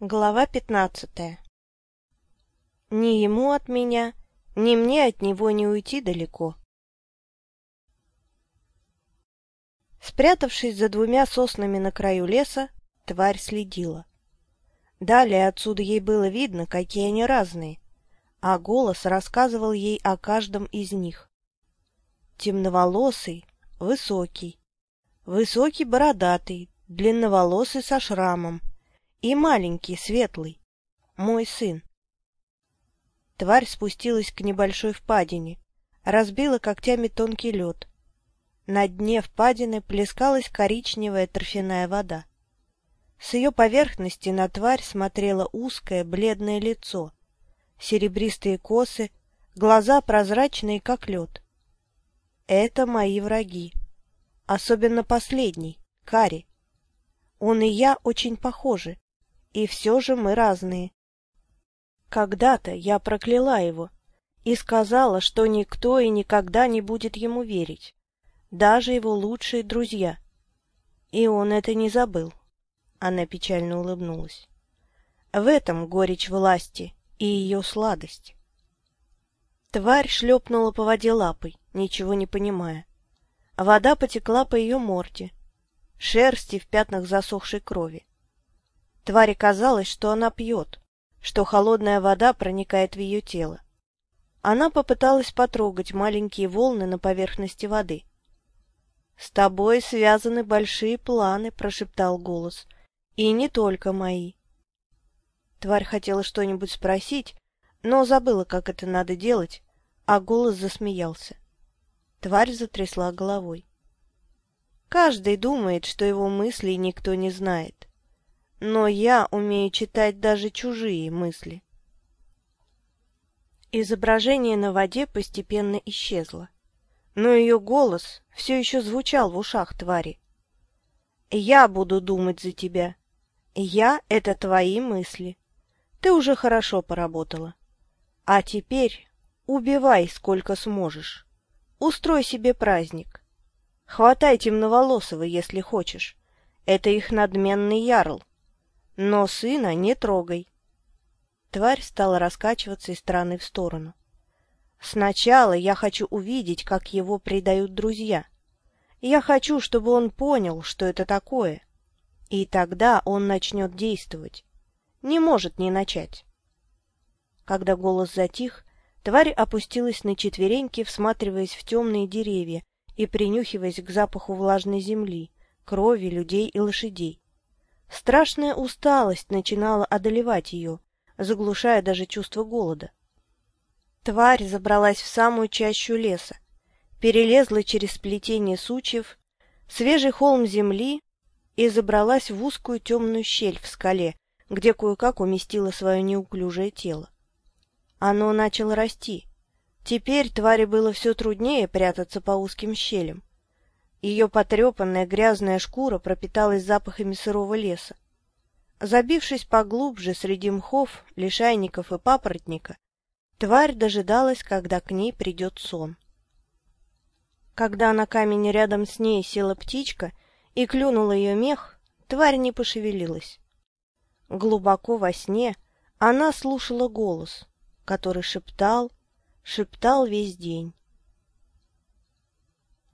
Глава пятнадцатая Ни ему от меня, ни мне от него не уйти далеко. Спрятавшись за двумя соснами на краю леса, тварь следила. Далее отсюда ей было видно, какие они разные, а голос рассказывал ей о каждом из них. Темноволосый, высокий, высокий бородатый, длинноволосый со шрамом — и маленький, светлый. Мой сын. Тварь спустилась к небольшой впадине, разбила когтями тонкий лед. На дне впадины плескалась коричневая торфяная вода. С ее поверхности на тварь смотрело узкое бледное лицо, серебристые косы, глаза прозрачные, как лед. Это мои враги. Особенно последний, Кари. Он и я очень похожи. И все же мы разные. Когда-то я прокляла его и сказала, что никто и никогда не будет ему верить, даже его лучшие друзья. И он это не забыл. Она печально улыбнулась. В этом горечь власти и ее сладость. Тварь шлепнула по воде лапой, ничего не понимая. Вода потекла по ее морде, шерсти в пятнах засохшей крови. Твари казалось, что она пьет, что холодная вода проникает в ее тело. Она попыталась потрогать маленькие волны на поверхности воды. — С тобой связаны большие планы, — прошептал голос, — и не только мои. Тварь хотела что-нибудь спросить, но забыла, как это надо делать, а голос засмеялся. Тварь затрясла головой. Каждый думает, что его мысли никто не знает но я умею читать даже чужие мысли. Изображение на воде постепенно исчезло, но ее голос все еще звучал в ушах твари. «Я буду думать за тебя. Я — это твои мысли. Ты уже хорошо поработала. А теперь убивай сколько сможешь. Устрой себе праздник. Хватай темноволосого, если хочешь. Это их надменный ярл. Но сына не трогай. Тварь стала раскачиваться из стороны в сторону. Сначала я хочу увидеть, как его предают друзья. Я хочу, чтобы он понял, что это такое. И тогда он начнет действовать. Не может не начать. Когда голос затих, тварь опустилась на четвереньки, всматриваясь в темные деревья и принюхиваясь к запаху влажной земли, крови людей и лошадей. Страшная усталость начинала одолевать ее, заглушая даже чувство голода. Тварь забралась в самую чащу леса, перелезла через плетение сучьев, свежий холм земли и забралась в узкую темную щель в скале, где кое-как уместила свое неуклюжее тело. Оно начало расти. Теперь твари было все труднее прятаться по узким щелям. Ее потрепанная грязная шкура пропиталась запахами сырого леса. Забившись поглубже среди мхов, лишайников и папоротника, тварь дожидалась, когда к ней придет сон. Когда на камень рядом с ней села птичка и клюнула ее мех, тварь не пошевелилась. Глубоко во сне она слушала голос, который шептал, шептал весь день.